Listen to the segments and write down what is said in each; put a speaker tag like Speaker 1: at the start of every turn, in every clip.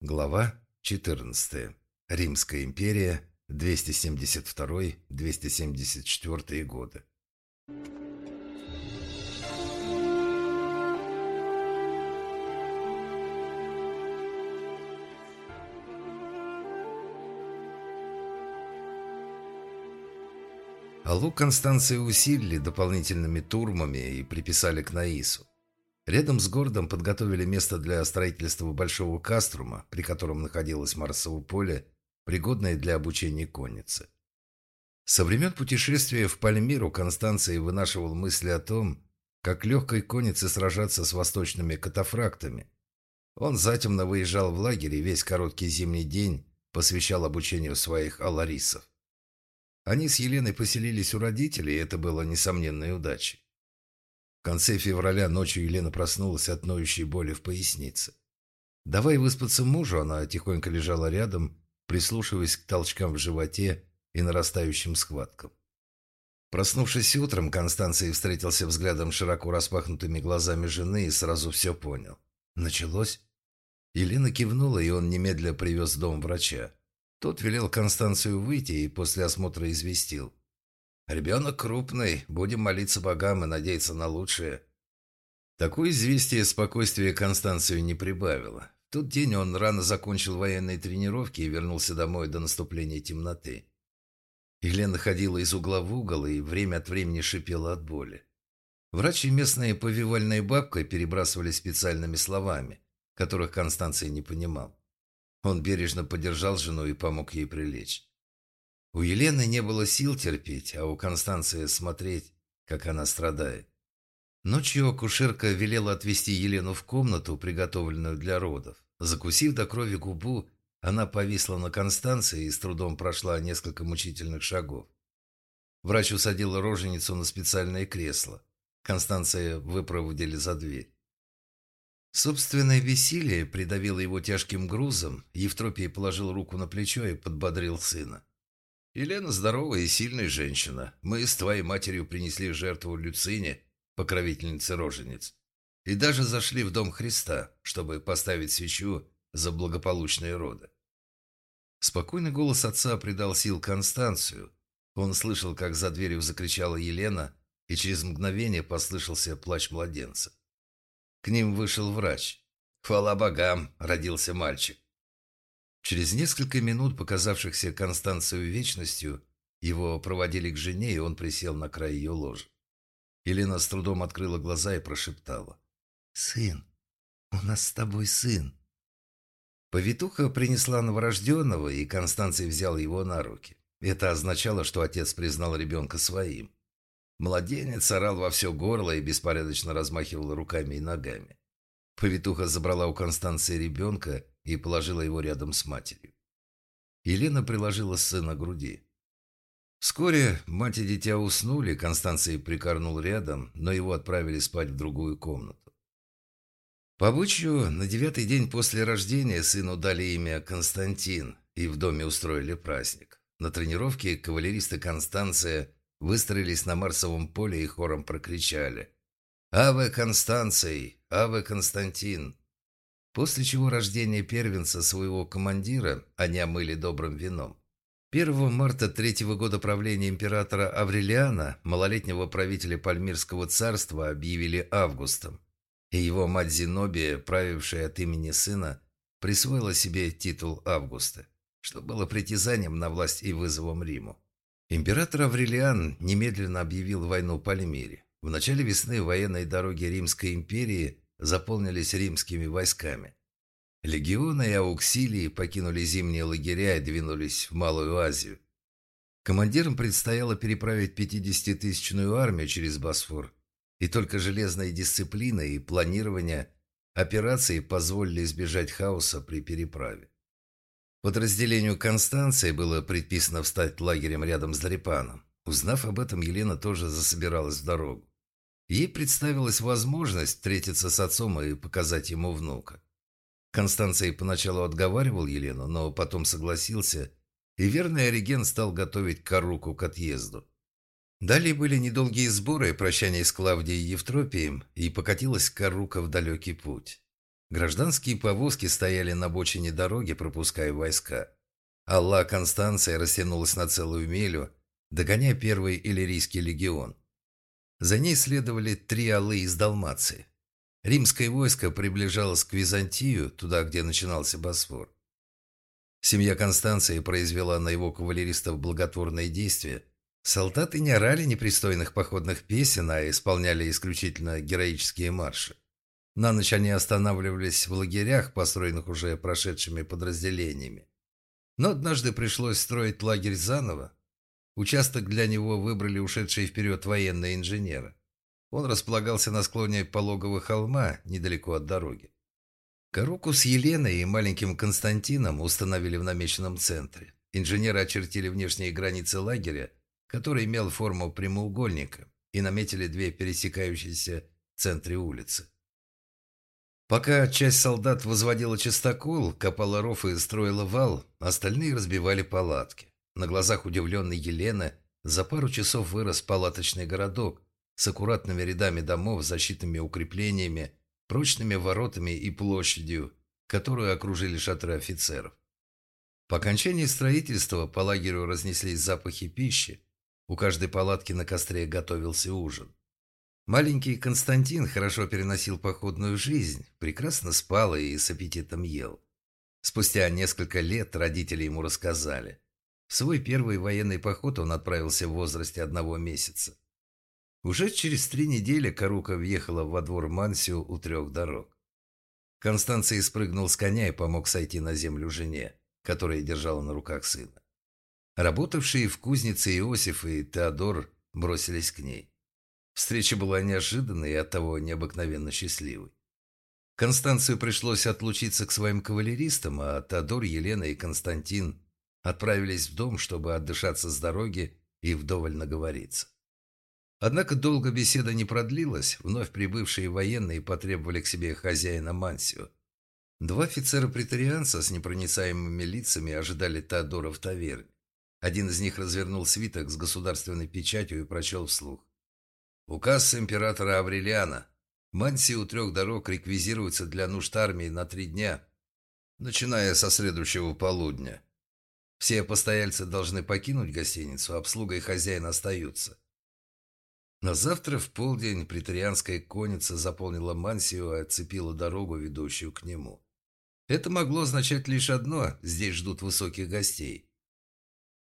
Speaker 1: Глава 14. Римская империя, 272-274 годы. Аллу Констанции усилили дополнительными турмами и приписали к Наису. Рядом с городом подготовили место для строительства большого каструма, при котором находилось Марсово поле, пригодное для обучения конницы. Со времен путешествия в Пальмиру Констанция вынашивал мысли о том, как легкой коннице сражаться с восточными катафрактами. Он затемно выезжал в лагерь и весь короткий зимний день посвящал обучению своих аларисов. Они с Еленой поселились у родителей, и это было несомненной удачей. Конце февраля ночью Елена проснулась от ноющей боли в пояснице. Давай выспаться мужу, она тихонько лежала рядом, прислушиваясь к толчкам в животе и нарастающим схваткам. Проснувшись утром, Констанций встретился взглядом широко распахнутыми глазами жены и сразу все понял. Началось? Елена кивнула, и он немедля привез дом врача. Тот велел Констанцию выйти и после осмотра известил. Ребенок крупный, будем молиться богам и надеяться на лучшее. Такое известие спокойствия Констанцию не прибавило. В тот день он рано закончил военные тренировки и вернулся домой до наступления темноты. Елена ходила из угла в угол и время от времени шипела от боли. Врач и местная повивальная бабка перебрасывали специальными словами, которых Констанция не понимал. Он бережно поддержал жену и помог ей прилечь. У Елены не было сил терпеть, а у Констанции смотреть, как она страдает. Ночью акушерка велела отвезти Елену в комнату, приготовленную для родов. Закусив до крови губу, она повисла на Констанции и с трудом прошла несколько мучительных шагов. Врач усадил роженицу на специальное кресло. Констанция выпроводили за дверь. Собственное веселье придавило его тяжким грузом. Евтропий положил руку на плечо и подбодрил сына. Елена здоровая и сильная женщина. Мы с твоей матерью принесли жертву Люцине, покровительнице рожениц, и даже зашли в дом Христа, чтобы поставить свечу за благополучные роды. Спокойный голос отца придал сил Констанцию. Он слышал, как за дверью закричала Елена, и через мгновение послышался плач младенца. К ним вышел врач. «Хвала богам!» – родился мальчик. Через несколько минут, показавшихся Констанцию вечностью, его проводили к жене, и он присел на край ее ложа. Елена с трудом открыла глаза и прошептала. «Сын, у нас с тобой сын». Повитуха принесла новорожденного, и Констанций взял его на руки. Это означало, что отец признал ребенка своим. Младенец орал во все горло и беспорядочно размахивал руками и ногами. Повитуха забрала у Констанции ребенка и положила его рядом с матерью. Елена приложила сына к груди. Вскоре мать и дитя уснули, Констанция прикорнул рядом, но его отправили спать в другую комнату. По обычаю, на девятый день после рождения сыну дали имя Константин, и в доме устроили праздник. На тренировке кавалеристы Констанция выстроились на Марсовом поле и хором прокричали «Аве Констанций! Аве Константин!» После чего рождение первенца своего командира они омыли добрым вином. 1 марта третьего года правления императора Аврелиана, малолетнего правителя Пальмирского царства, объявили Августом, и его мать Зенобия, правившая от имени сына, присвоила себе титул Августа, что было притязанием на власть и вызовом Риму. Император Аврелиан немедленно объявил войну Пальмире. В начале весны военные дороги Римской империи заполнились римскими войсками. Легионы и ауксилии покинули зимние лагеря и двинулись в Малую Азию. Командирам предстояло переправить 50-тысячную армию через Босфор, и только железная дисциплина и планирование операции позволили избежать хаоса при переправе. Подразделению Констанции было предписано встать лагерем рядом с Дрепаном. Узнав об этом, Елена тоже засобиралась в дорогу. Ей представилась возможность встретиться с отцом и показать ему внука. Констанций поначалу отговаривал Елену, но потом согласился, и верный Ориген стал готовить Каруку к отъезду. Далее были недолгие сборы, прощание с Клавдией и Евтропием, и покатилась Карука в далекий путь. Гражданские повозки стояли на бочине дороги, пропуская войска. Алла Констанция растянулась на целую милю, догоняя первый Иллирийский легион. За ней следовали три аллы из Далмации. Римское войско приближалось к Византию, туда, где начинался Босфор. Семья Констанции произвела на его кавалеристов благотворное действие. Солдаты не орали непристойных походных песен, а исполняли исключительно героические марши. На ночь они останавливались в лагерях, построенных уже прошедшими подразделениями. Но однажды пришлось строить лагерь заново. Участок для него выбрали ушедшие вперед военные инженеры. Он располагался на склоне пологого холма, недалеко от дороги. Коруку с Еленой и маленьким Константином установили в намеченном центре. Инженеры очертили внешние границы лагеря, который имел форму прямоугольника, и наметили две пересекающиеся в центре улицы. Пока часть солдат возводила чистокол, копала ров и строила вал, остальные разбивали палатки. На глазах удивленной Елены за пару часов вырос палаточный городок с аккуратными рядами домов, защитными укреплениями, прочными воротами и площадью, которую окружили шатры офицеров. По окончании строительства по лагерю разнеслись запахи пищи. У каждой палатки на костре готовился ужин. Маленький Константин хорошо переносил походную жизнь, прекрасно спал и с аппетитом ел. Спустя несколько лет родители ему рассказали. В свой первый военный поход он отправился в возрасте одного месяца. Уже через три недели Карука въехала во двор Мансио у трех дорог. Констанций спрыгнул с коня и помог сойти на землю жене, которая держала на руках сына. Работавшие в кузнице Иосиф и Теодор бросились к ней. Встреча была неожиданной и оттого необыкновенно счастливой. Констанцию пришлось отлучиться к своим кавалеристам, а Теодор, Елена и Константин отправились в дом, чтобы отдышаться с дороги и вдоволь наговориться. Однако долго беседа не продлилась, вновь прибывшие военные потребовали к себе хозяина Мансио. Два офицера-претарианца с непроницаемыми лицами ожидали Теодора в таверне. Один из них развернул свиток с государственной печатью и прочел вслух. «Указ императора Аврелиана. Мансии у трех дорог реквизируется для нужд армии на три дня, начиная со следующего полудня. Все постояльцы должны покинуть гостиницу, обслуга и хозяин остаются. На завтра в полдень претарианская конница заполнила Мансию и отцепила дорогу, ведущую к нему. Это могло означать лишь одно – здесь ждут высоких гостей.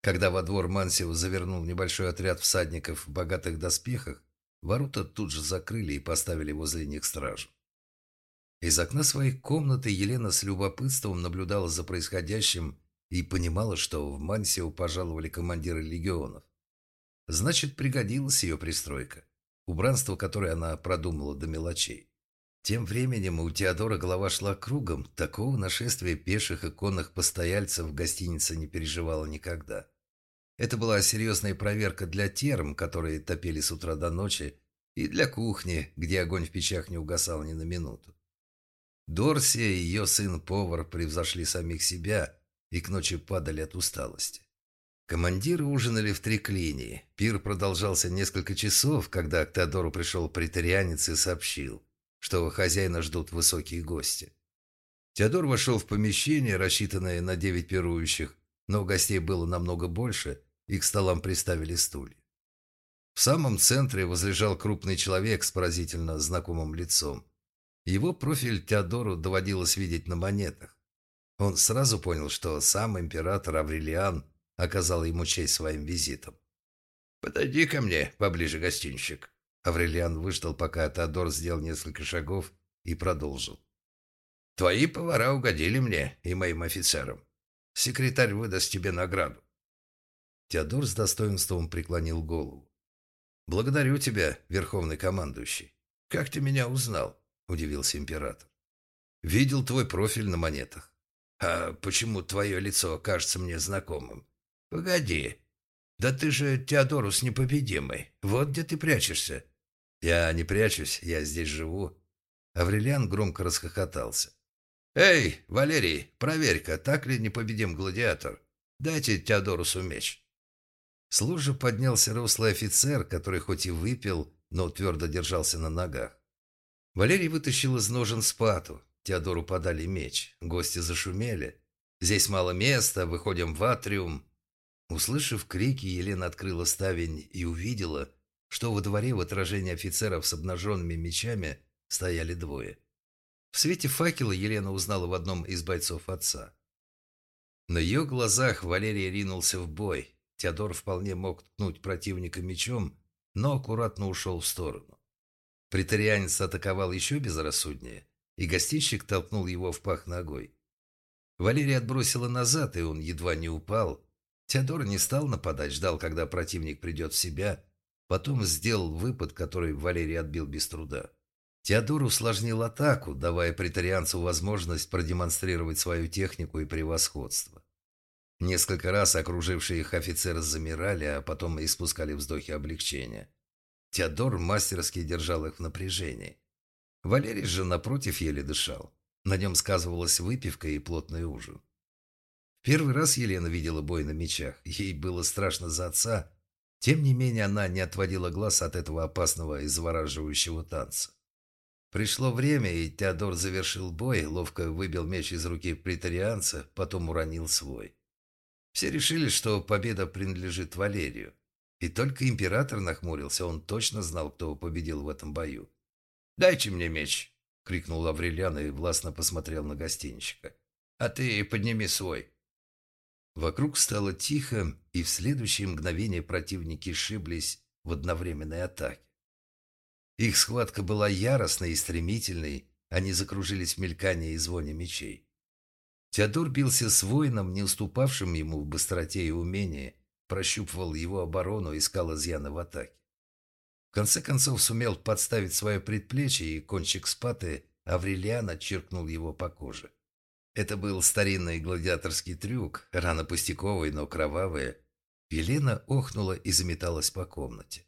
Speaker 1: Когда во двор Мансио завернул небольшой отряд всадников в богатых доспехах, ворота тут же закрыли и поставили возле них стражу. Из окна своей комнаты Елена с любопытством наблюдала за происходящим и понимала, что в Мансио пожаловали командиры легионов. Значит, пригодилась ее пристройка. Убранство, которое она продумала до мелочей. Тем временем у Теодора голова шла кругом. Такого нашествия пеших и конных постояльцев в гостинице не переживала никогда. Это была серьезная проверка для терм, которые топили с утра до ночи, и для кухни, где огонь в печах не угасал ни на минуту. Дорси и ее сын-повар превзошли самих себя и к ночи падали от усталости. Командиры ужинали в триклинии. Пир продолжался несколько часов, когда к Теодору пришел претарианец и сообщил, что хозяина ждут высокие гости. Теодор вошел в помещение, рассчитанное на девять пирующих, но гостей было намного больше, и к столам приставили стулья. В самом центре возлежал крупный человек с поразительно знакомым лицом. Его профиль Теодору доводилось видеть на монетах. Он сразу понял, что сам император Аврелиан – оказал ему честь своим визитом. «Подойди ко мне поближе, гостинщик». Аврелиан выждал, пока Теодор сделал несколько шагов и продолжил. «Твои повара угодили мне и моим офицерам. Секретарь выдаст тебе награду». Теодор с достоинством преклонил голову. «Благодарю тебя, верховный командующий. Как ты меня узнал?» – удивился император. «Видел твой профиль на монетах. А почему твое лицо кажется мне знакомым?» «Погоди. Да ты же Теодорус непобедимый. Вот где ты прячешься». «Я не прячусь, я здесь живу». Аврелиан громко расхохотался. «Эй, Валерий, проверь-ка, так ли непобедим гладиатор? Дайте Теодорусу меч». С поднялся рослый офицер, который хоть и выпил, но твердо держался на ногах. Валерий вытащил из ножен спату. Теодору подали меч. Гости зашумели. «Здесь мало места, выходим в атриум». Услышав крики, Елена открыла ставень и увидела, что во дворе в отражении офицеров с обнаженными мечами стояли двое. В свете факела Елена узнала в одном из бойцов отца. На ее глазах Валерий ринулся в бой. Теодор вполне мог ткнуть противника мечом, но аккуратно ушел в сторону. Притарианец атаковал еще безрассуднее, и гостинщик толкнул его в пах ногой. Валерий отбросила назад, и он едва не упал. Теодор не стал нападать, ждал, когда противник придет в себя, потом сделал выпад, который Валерий отбил без труда. Теодор усложнил атаку, давая претарианцу возможность продемонстрировать свою технику и превосходство. Несколько раз окружившие их офицеры замирали, а потом испускали вздохи облегчения. Теодор мастерски держал их в напряжении. Валерий же, напротив, еле дышал. На нем сказывалась выпивка и плотный ужин. Первый раз Елена видела бой на мечах. Ей было страшно за отца. Тем не менее, она не отводила глаз от этого опасного и завораживающего танца. Пришло время, и Теодор завершил бой, ловко выбил меч из руки притарианца, потом уронил свой. Все решили, что победа принадлежит Валерию. И только император нахмурился, он точно знал, кто победил в этом бою. «Дайте мне меч!» — крикнул Аврелиан и властно посмотрел на гостинщика. «А ты подними свой!» Вокруг стало тихо, и в следующее мгновение противники шиблись в одновременной атаке. Их схватка была яростной и стремительной, они закружились в мелькании и звоне мечей. Теодор бился с воином, не уступавшим ему в быстроте и умении, прощупывал его оборону, искал изъяны в атаке. Конце концов сумел подставить свое предплечье, и кончик спаты Аврелиана черкнул его по коже. Это был старинный гладиаторский трюк, рана пустяковая, но кровавая. Елена охнула и заметалась по комнате.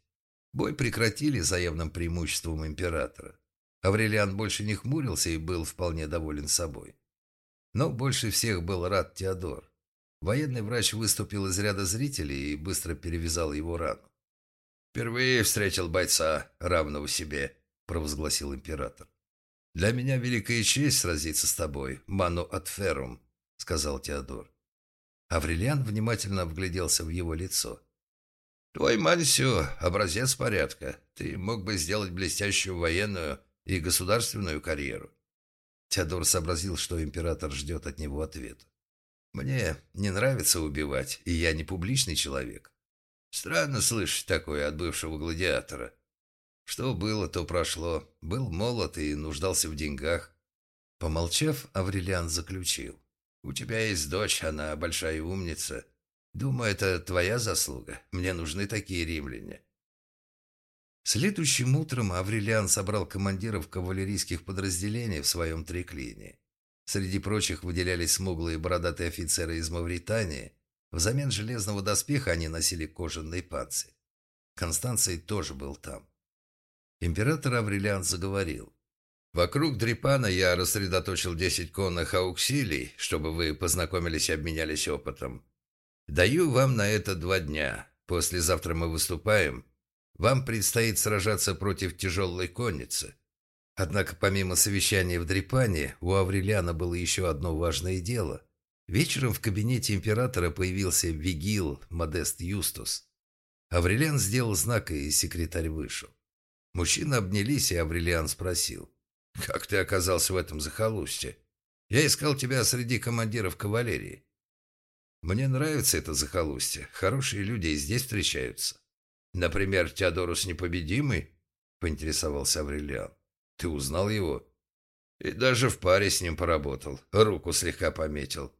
Speaker 1: Бой прекратили за явным преимуществом императора. Аврелиан больше не хмурился и был вполне доволен собой. Но больше всех был рад Теодор. Военный врач выступил из ряда зрителей и быстро перевязал его рану. «Впервые встретил бойца, равного себе», – провозгласил император. «Для меня великая честь сразиться с тобой, Ману Атферум», – сказал Теодор. Аврелиан внимательно вгляделся в его лицо. «Твой Мансио – образец порядка. Ты мог бы сделать блестящую военную и государственную карьеру». Теодор сообразил, что император ждет от него ответа. «Мне не нравится убивать, и я не публичный человек. Странно слышать такое от бывшего гладиатора. Что было, то прошло. Был молод и нуждался в деньгах». Помолчав, Аврелиан заключил. «У тебя есть дочь, она большая умница». Думаю, это твоя заслуга. Мне нужны такие римляне. Следующим утром Аврелиан собрал командиров кавалерийских подразделений в своем триклине. Среди прочих выделялись смуглые бородатые офицеры из Мавритании. Взамен железного доспеха они носили кожаный панцирь. Констанций тоже был там. Император Аврелиан заговорил. «Вокруг Дрипана я рассредоточил десять конных ауксилий, чтобы вы познакомились и обменялись опытом. Даю вам на это два дня. Послезавтра мы выступаем. Вам предстоит сражаться против тяжелой конницы. Однако помимо совещания в Дрипане, у Аврелиана было еще одно важное дело. Вечером в кабинете императора появился Вигил Модест Юстус. Аврелиан сделал знак, и секретарь вышел. Мужчины обнялись, и Аврелиан спросил. «Как ты оказался в этом захолустье? Я искал тебя среди командиров кавалерии. Мне нравится это захолустье. Хорошие люди и здесь встречаются. Например, Теодорус Непобедимый, поинтересовался Аврелиан. Ты узнал его? И даже в паре с ним поработал. Руку слегка пометил.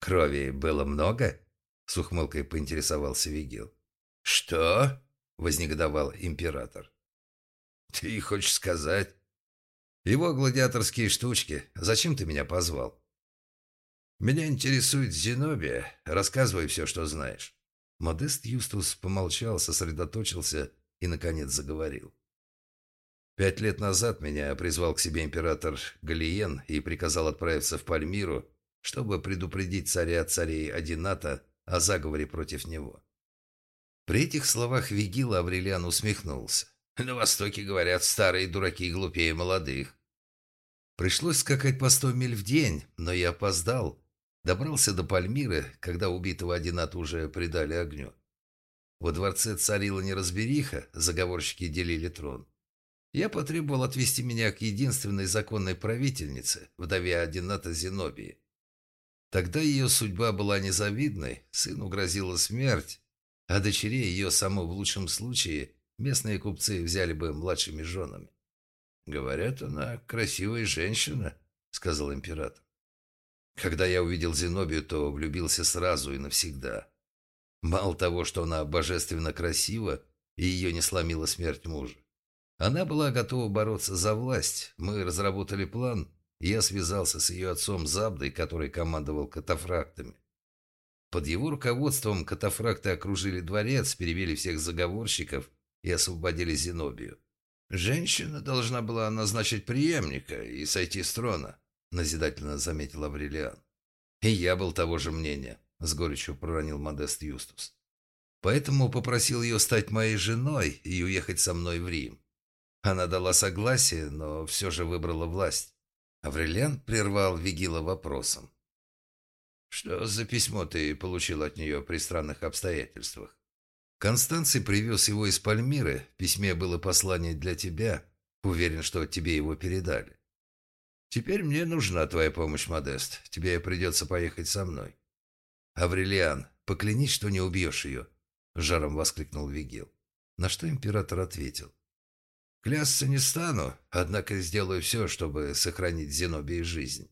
Speaker 1: Крови было много? С ухмылкой поинтересовался Вигил. Что? Вознегодовал император. Ты хочешь сказать? Его гладиаторские штучки. Зачем ты меня позвал? «Меня интересует Зенобия. Рассказывай все, что знаешь». Модест Юстус помолчал, сосредоточился и, наконец, заговорил. «Пять лет назад меня призвал к себе император Галиен и приказал отправиться в Пальмиру, чтобы предупредить царя царей Адината о заговоре против него». При этих словах Вигила Аврелиан усмехнулся. «На Востоке, говорят, старые дураки глупее молодых. Пришлось скакать по сто миль в день, но я опоздал. Добрался до Пальмиры, когда убитого Одината уже предали огню. Во дворце царила неразбериха, заговорщики делили трон. Я потребовал отвести меня к единственной законной правительнице, вдове Одината Зенобии. Тогда ее судьба была незавидной, сыну грозила смерть, а дочерей ее само в лучшем случае местные купцы взяли бы младшими женами. «Говорят, она красивая женщина», — сказал император. Когда я увидел Зенобию, то влюбился сразу и навсегда. Мало того, что она божественно красива, и ее не сломила смерть мужа. Она была готова бороться за власть. Мы разработали план, я связался с ее отцом Забдой, который командовал катафрактами. Под его руководством катафракты окружили дворец, перевели всех заговорщиков и освободили Зенобию. «Женщина должна была назначить преемника и сойти с трона», — назидательно заметил Аврелиан. «И я был того же мнения», — с горечью проронил Модест Юстус. «Поэтому попросил ее стать моей женой и уехать со мной в Рим. Она дала согласие, но все же выбрала власть». Аврелиан прервал Вигила вопросом. «Что за письмо ты получил от нее при странных обстоятельствах?» Констанций привез его из Пальмиры. В письме было послание для тебя. Уверен, что тебе его передали. Теперь мне нужна твоя помощь, Модест. Тебе придется поехать со мной. Аврелиан, поклянись, что не убьешь ее. Жаром воскликнул Вигил. На что император ответил. Клясться не стану, однако сделаю все, чтобы сохранить Зенобии жизнь.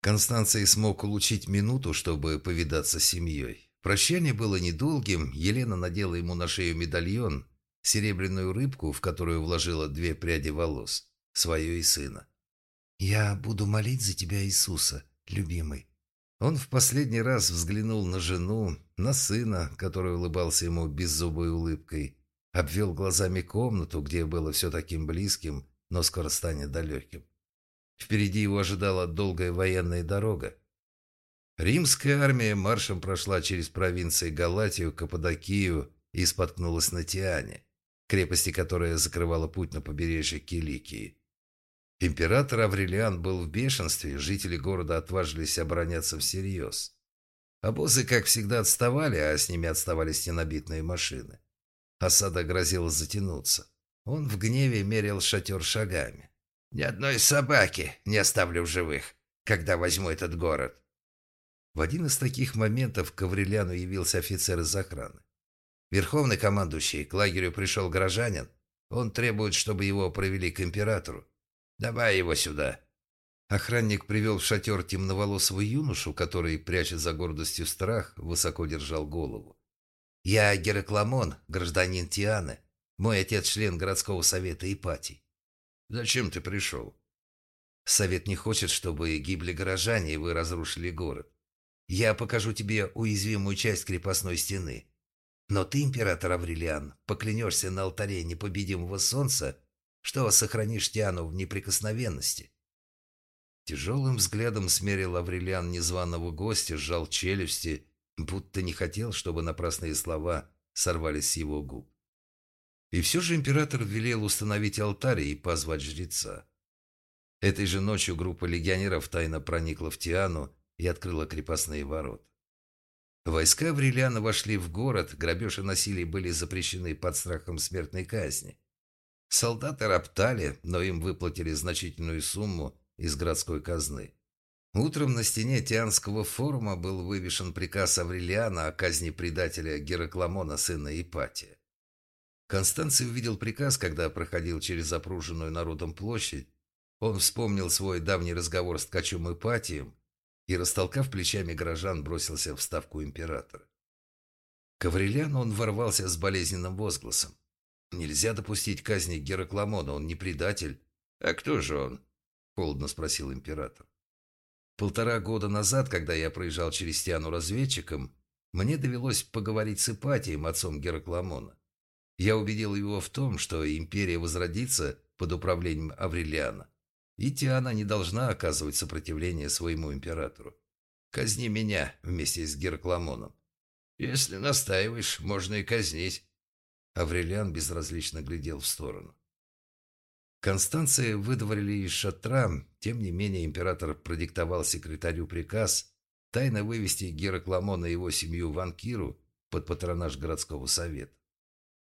Speaker 1: Констанций смог улучить минуту, чтобы повидаться с семьей. Прощание было недолгим, Елена надела ему на шею медальон, серебряную рыбку, в которую вложила две пряди волос, свою и сына. «Я буду молить за тебя, Иисуса, любимый». Он в последний раз взглянул на жену, на сына, который улыбался ему беззубой улыбкой, обвел глазами комнату, где было все таким близким, но скоро станет далеким. Впереди его ожидала долгая военная дорога. Римская армия маршем прошла через провинции Галатию, Каппадокию и споткнулась на Тиане, крепости, которая закрывала путь на побережье Киликии. Император Аврелиан был в бешенстве, жители города отважились обороняться всерьез. Обозы, как всегда, отставали, а с ними отставали стенобитные машины. Осада грозила затянуться. Он в гневе мерил шатер шагами. «Ни одной собаки не оставлю в живых, когда возьму этот город. В один из таких моментов к Аврелиану явился офицер из охраны. «Верховный командующий, к лагерю пришел горожанин. Он требует, чтобы его провели к императору. Давай его сюда». Охранник привел в шатер темноволосого юношу, который, пряча за гордостью страх, высоко держал голову. «Я Геракламон, гражданин Тианы. Мой отец член городского совета Ипатий». «Зачем ты пришел?» «Совет не хочет, чтобы гибли горожане, и вы разрушили город. Я покажу тебе уязвимую часть крепостной стены. Но ты, император Аврелиан, поклянешься на алтаре непобедимого солнца, что сохранишь Тиану в неприкосновенности». Тяжелым взглядом смерил Аврелиан незваного гостя, сжал челюсти, будто не хотел, чтобы напрасные слова сорвались с его губ. И все же император велел установить алтарь и позвать жреца. Этой же ночью группа легионеров тайно проникла в Тиану и открыла крепостные ворота. Войска Аврелиана вошли в город, грабеж и насилие были запрещены под страхом смертной казни. Солдаты роптали, но им выплатили значительную сумму из городской казны. Утром на стене Тианского форума был вывешен приказ Аврелиана о казни предателя Геракламона, сына Ипатия. Констанций увидел приказ, когда проходил через запруженную народом площадь. Он вспомнил свой давний разговор с ткачом Ипатием и, растолкав плечами горожан, бросился в ставку императора. К Аврелиану он ворвался с болезненным возгласом. «Нельзя допустить казни Геракламона, он не предатель». «А кто же он?» – холодно спросил император. Полтора года назад, когда я проезжал через Тиану разведчиком, мне довелось поговорить с Ипатием, отцом Геракламона. Я убедил его в том, что империя возродится под управлением Аврелиана. И Тиана не должна оказывать сопротивление своему императору. Казни меня вместе с Геракламоном. Если настаиваешь, можно и казнить. Аврелиан безразлично глядел в сторону. Констанция выдворили из шатра, тем не менее император продиктовал секретарю приказ тайно вывести Геракламона и его семью в Анкиру под патронаж городского совета.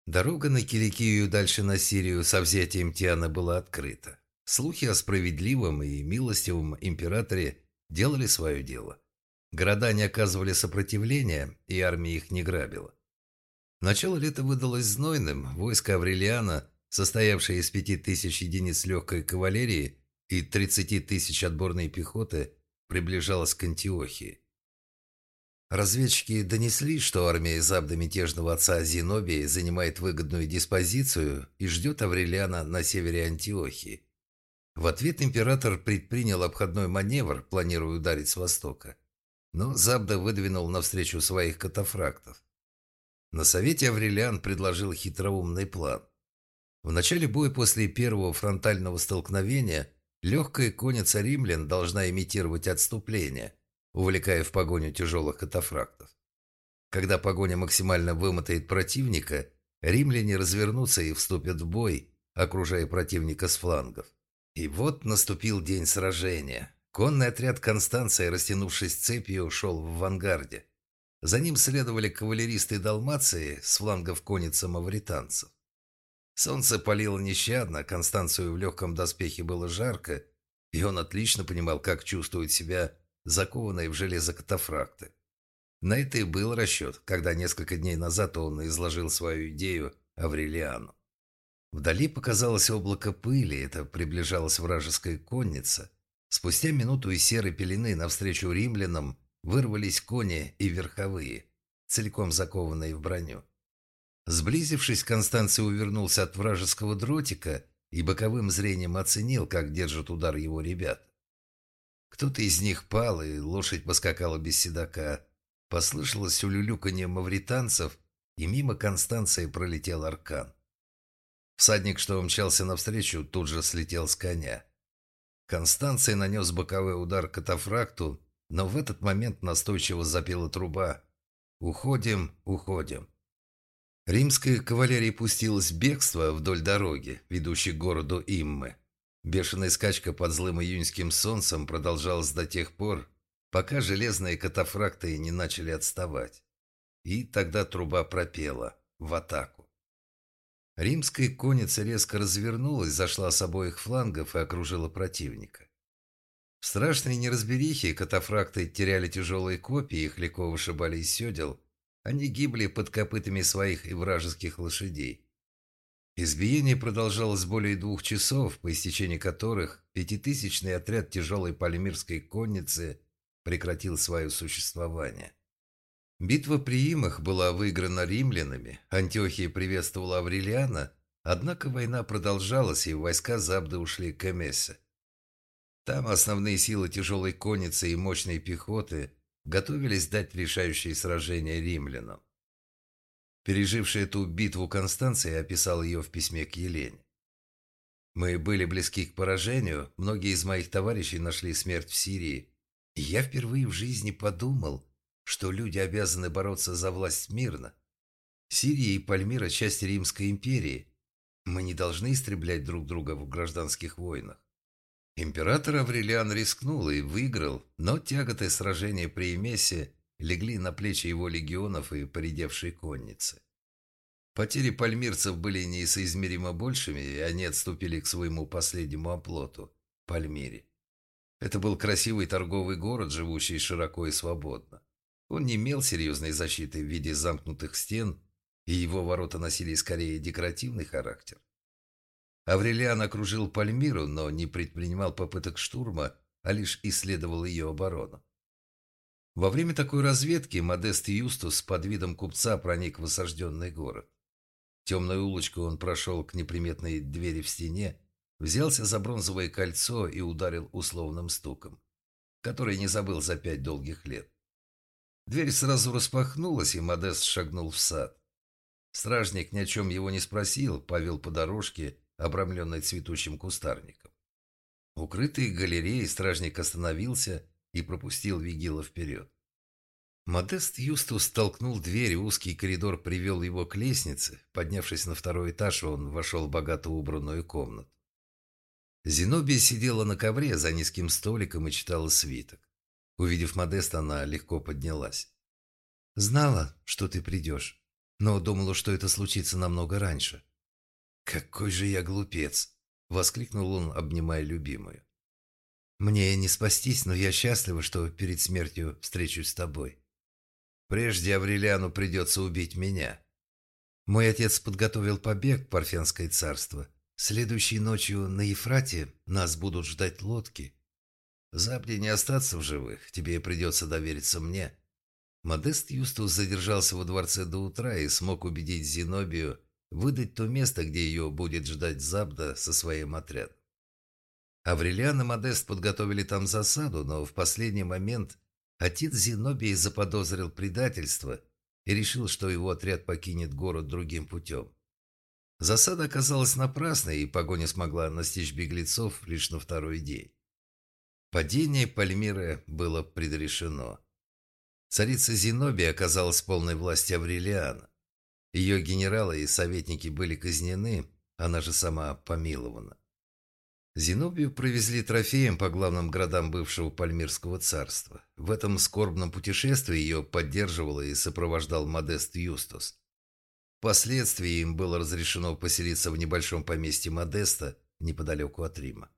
Speaker 1: Дорога на Киликию и дальше на Сирию со взятием Тиана была открыта. Слухи о справедливом и милостивом императоре делали свое дело. Города не оказывали сопротивления, и армия их не грабила. Начало лета выдалось знойным. Войско Аврелиана, состоявшее из пяти тысяч единиц легкой кавалерии и тридцати тысяч отборной пехоты, приближалось к Антиохии. Разведчики донесли, что армия Забда мятежного отца Зенобия занимает выгодную диспозицию и ждет Аврелиана на севере Антиохии. В ответ император предпринял обходной маневр, планируя ударить с востока. Но Забда выдвинул навстречу своих катафрактов. На совете Аврелиан предложил хитроумный план. В начале боя после первого фронтального столкновения легкая конница римлян должна имитировать отступление, увлекая в погоню тяжелых катафрактов. Когда погоня максимально вымотает противника, римляне развернутся и вступят в бой, окружая противника с флангов. И вот наступил день сражения. Конный отряд Констанции, растянувшись цепью, ушел в авангарде. За ним следовали кавалеристы Далмации с флангов конница мавританцев. Солнце палило нещадно, Констанцию в легком доспехе было жарко, и он отлично понимал, как чувствует себя закованной в железо катафракты. На это и был расчет, когда несколько дней назад он изложил свою идею Аврелиану. Вдали показалось облако пыли, это приближалась вражеская конница. Спустя минуту из серой пелены навстречу римлянам вырвались кони и верховые, целиком закованные в броню. Сблизившись, Констанций увернулся от вражеского дротика и боковым зрением оценил, как держат удар его ребят. Кто-то из них пал, и лошадь поскакала без седока. Послышалось улюлюканье мавританцев, и мимо Констанции пролетел аркан. Всадник, что умчался навстречу, тут же слетел с коня. Констанция нанес боковой удар катафракту, но в этот момент настойчиво запела труба. «Уходим, уходим». Римская кавалерия пустилась в бегство вдоль дороги, ведущей к городу Иммы. Бешеная скачка под злым июньским солнцем продолжалась до тех пор, пока железные катафракты не начали отставать. И тогда труба пропела в атаку. Римская конница резко развернулась, зашла с обоих флангов и окружила противника. В страшной неразберихе катафракты теряли тяжелые копии, их легко вышибали из седел. Они гибли под копытами своих и вражеских лошадей. Избиение продолжалось более двух часов, по истечении которых пятитысячный отряд тяжелой палемирской конницы прекратил свое существование. Битва при Имах была выиграна римлянами, Антиохия приветствовала Аврелиана, однако война продолжалась, и войска Забды ушли к Эмесе. Там основные силы тяжелой конницы и мощной пехоты готовились дать решающие сражения римлянам. Переживший эту битву Констанция описал ее в письме к Елене. «Мы были близки к поражению, многие из моих товарищей нашли смерть в Сирии, и я впервые в жизни подумал – что люди обязаны бороться за власть мирно. Сирия и Пальмира – часть Римской империи. Мы не должны истреблять друг друга в гражданских войнах. Император Аврелиан рискнул и выиграл, но тяготы сражения при Эмесе легли на плечи его легионов и поредевшей конницы. Потери пальмирцев были несоизмеримо большими, и они отступили к своему последнему оплоту – Пальмире. Это был красивый торговый город, живущий широко и свободно. Он не имел серьезной защиты в виде замкнутых стен, и его ворота носили скорее декоративный характер. Аврелиан окружил Пальмиру, но не предпринимал попыток штурма, а лишь исследовал ее оборону. Во время такой разведки Модест Юстус под видом купца проник в осажденный город. Темную улочку он прошел к неприметной двери в стене, взялся за бронзовое кольцо и ударил условным стуком, который не забыл за пять долгих лет. Дверь сразу распахнулась, и Модест шагнул в сад. Стражник ни о чем его не спросил, повел по дорожке, обрамленной цветущим кустарником. Укрытый галереей стражник остановился и пропустил Вигила вперед. Модест Юстус толкнул дверь, узкий коридор привел его к лестнице. Поднявшись на второй этаж, он вошел в богато убранную комнату. Зенобия сидела на ковре за низким столиком и читала свиток. Увидев Модеста, она легко поднялась. «Знала, что ты придешь, но думала, что это случится намного раньше». «Какой же я глупец!» — воскликнул он, обнимая любимую. «Мне не спастись, но я счастлива, что перед смертью встречусь с тобой. Прежде Аврелиану придется убить меня. Мой отец подготовил побег в Парфянское царство. Следующей ночью на Ефрате нас будут ждать лодки. Запде не остаться в живых, тебе придется довериться мне». Модест Юстус задержался во дворце до утра и смог убедить Зенобию выдать то место, где ее будет ждать Забда со своим отрядом. Аврелиан и Модест подготовили там засаду, но в последний момент отец Зенобии заподозрил предательство и решил, что его отряд покинет город другим путем. Засада оказалась напрасной, и погоня смогла настичь беглецов лишь на второй день. Падение Пальмиры было предрешено. Царица Зенобия оказалась полной власти Аврелиана. Ее генералы и советники были казнены, она же сама помилована. Зенобию провезли трофеем по главным городам бывшего Пальмирского царства. В этом скорбном путешествии ее поддерживал и сопровождал Модест Юстус. Впоследствии им было разрешено поселиться в небольшом поместье Модеста неподалеку от Рима.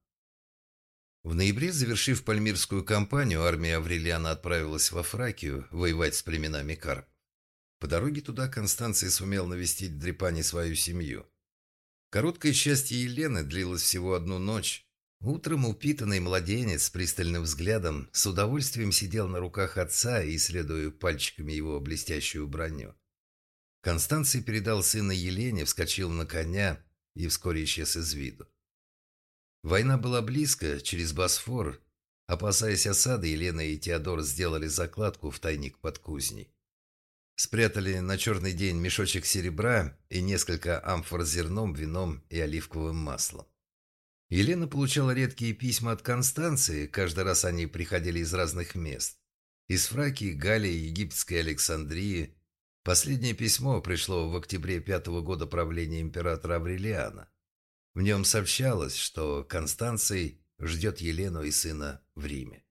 Speaker 1: В ноябре, завершив пальмирскую кампанию, армия Аврелиана отправилась во Фракию воевать с племенами Карп. По дороге туда Констанция сумел навестить в Дрепане свою семью. Короткое счастье Елены длилось всего одну ночь. Утром упитанный младенец с пристальным взглядом с удовольствием сидел на руках отца, исследуя пальчиками его блестящую броню. Констанций передал сына Елене, вскочил на коня и вскоре исчез из виду. Война была близко, через Босфор. Опасаясь осады, Елена и Теодор сделали закладку в тайник под кузней. Спрятали на черный день мешочек серебра и несколько амфор с зерном, вином и оливковым маслом. Елена получала редкие письма от Констанции, каждый раз они приходили из разных мест. Из Фракии, Галлии, Египетской Александрии. Последнее письмо пришло в октябре пятого года правления императора Аврелиана. В нем сообщалось, что Констанций ждет Елену и сына в Риме.